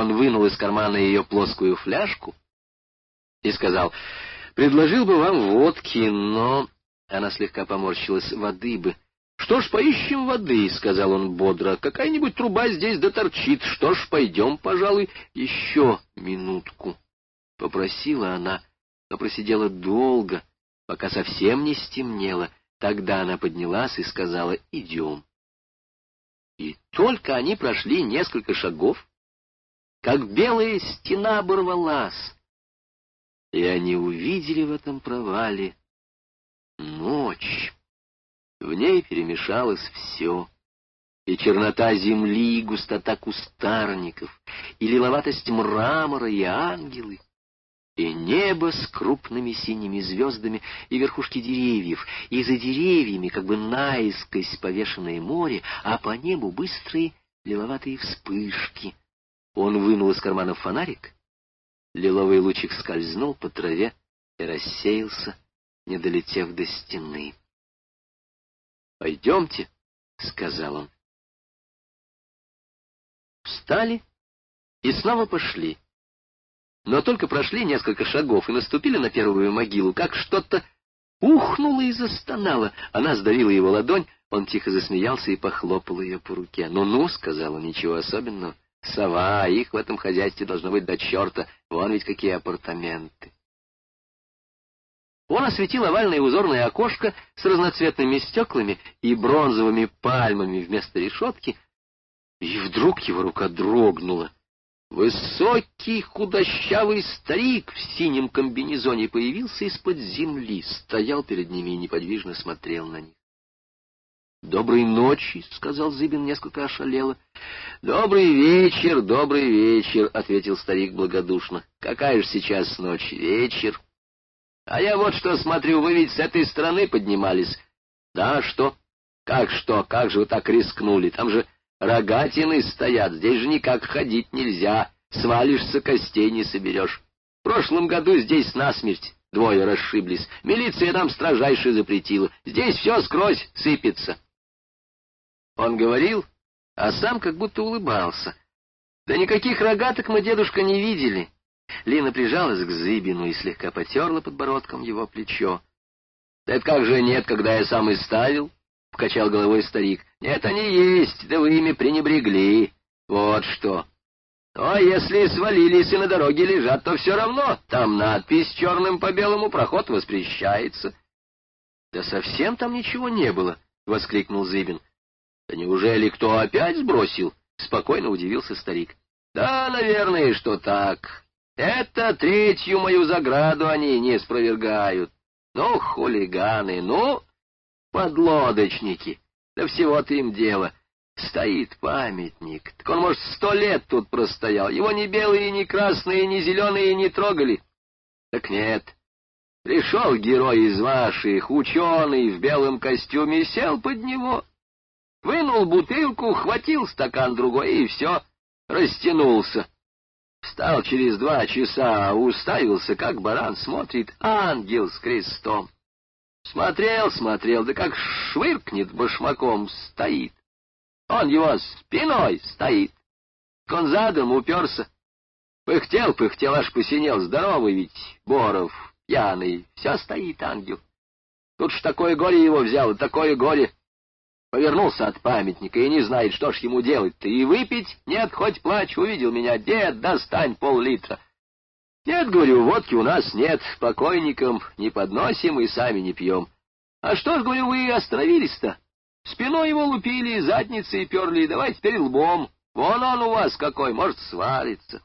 Он вынул из кармана ее плоскую фляжку и сказал, «Предложил бы вам водки, но...» Она слегка поморщилась, «Воды бы». «Что ж, поищем воды», — сказал он бодро. «Какая-нибудь труба здесь доторчит. Что ж, пойдем, пожалуй, еще минутку». Попросила она, но просидела долго, пока совсем не стемнело. Тогда она поднялась и сказала «Идем». И только они прошли несколько шагов, как белая стена оборвалась, и они увидели в этом провале ночь. В ней перемешалось все. И чернота земли, и густота кустарников, и лиловатость мрамора, и ангелы, и небо с крупными синими звездами, и верхушки деревьев, и за деревьями, как бы наискось повешенное море, а по небу быстрые лиловатые вспышки. Он вынул из кармана фонарик, лиловый лучик скользнул по траве и рассеялся, не долетев до стены. «Пойдемте», — сказал он. Встали и снова пошли. Но только прошли несколько шагов и наступили на первую могилу, как что-то ухнуло и застонало. Она сдавила его ладонь, он тихо засмеялся и похлопал ее по руке. «Ну-ну», — сказала, — «ничего особенного. Сова, их в этом хозяйстве должно быть до черта. Вон ведь какие апартаменты». Он осветил овальное узорное окошко с разноцветными стеклами и бронзовыми пальмами вместо решетки, и вдруг его рука дрогнула. Высокий худощавый старик в синем комбинезоне появился из-под земли, стоял перед ними и неподвижно смотрел на них. «Доброй ночи», — сказал Зыбин несколько ошалело. «Добрый вечер, добрый вечер», — ответил старик благодушно. «Какая же сейчас ночь? Вечер». А я вот что смотрю, вы ведь с этой стороны поднимались. Да, что? Как что? Как же вы так рискнули? Там же рогатины стоят, здесь же никак ходить нельзя. Свалишься, костей не соберешь. В прошлом году здесь насмерть двое расшиблись. Милиция нам строжайше запретила. Здесь все скрозь сыпется. Он говорил, а сам как будто улыбался. Да никаких рогаток мы, дедушка, не видели. Лина прижалась к Зыбину и слегка потерла подбородком его плечо. — Это как же нет, когда я сам и ставил? — покачал головой старик. — Нет, они есть, да вы ими пренебрегли. Вот что. Но если свалились и на дороге лежат, то все равно там надпись черным по белому проход воспрещается. — Да совсем там ничего не было, — воскликнул Зыбин. — Да неужели кто опять сбросил? — спокойно удивился старик. — Да, наверное, что так. Это третью мою заграду они не спровергают. Ну, хулиганы, ну, подлодочники. Да всего-то им дело. Стоит памятник. Так он, может, сто лет тут простоял. Его ни белые, ни красные, ни зеленые не трогали. Так нет. Пришел герой из ваших, ученый в белом костюме, сел под него. Вынул бутылку, хватил стакан другой, и все, растянулся. Встал через два часа, уставился, как баран, смотрит ангел с крестом. Смотрел, смотрел, да как швыркнет башмаком, стоит. Он его спиной стоит. Он задом уперся. Пыхтел, пыхтел, аж посинел. Здоровый ведь, Боров, пьяный. Все стоит ангел. Тут ж такое горе его взяло, такое горе. Повернулся от памятника и не знает, что ж ему делать-то. И выпить? Нет, хоть плачь, увидел меня. Дед, достань пол-литра. Нет, говорю, водки у нас нет, покойникам не подносим и сами не пьем. А что ж, говорю, вы остановились-то? Спиной его лупили, задницей перли, давай теперь лбом. Вон он у вас какой, может, свалится.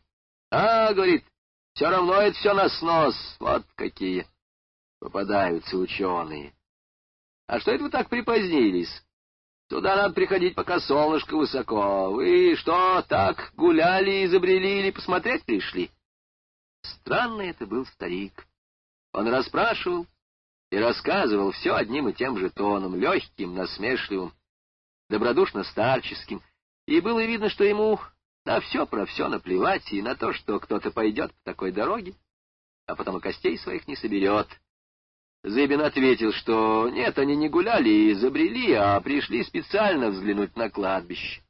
А, говорит, все равно это все на снос. Вот какие попадаются ученые. А что это вы так припозднились? Туда надо приходить, пока солнышко высоко. Вы что, так гуляли, изобрели или посмотреть пришли? Странный это был старик. Он расспрашивал и рассказывал все одним и тем же тоном, легким, насмешливым, добродушно-старческим, и было видно, что ему на все про все наплевать, и на то, что кто-то пойдет по такой дороге, а потом и костей своих не соберет, Зыбин ответил, что нет, они не гуляли и забрели, а пришли специально взглянуть на кладбище.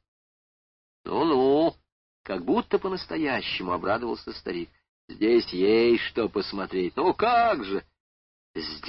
«Ну-ну», как будто по-настоящему обрадовался старик. Здесь есть что посмотреть. Ну как же! Здесь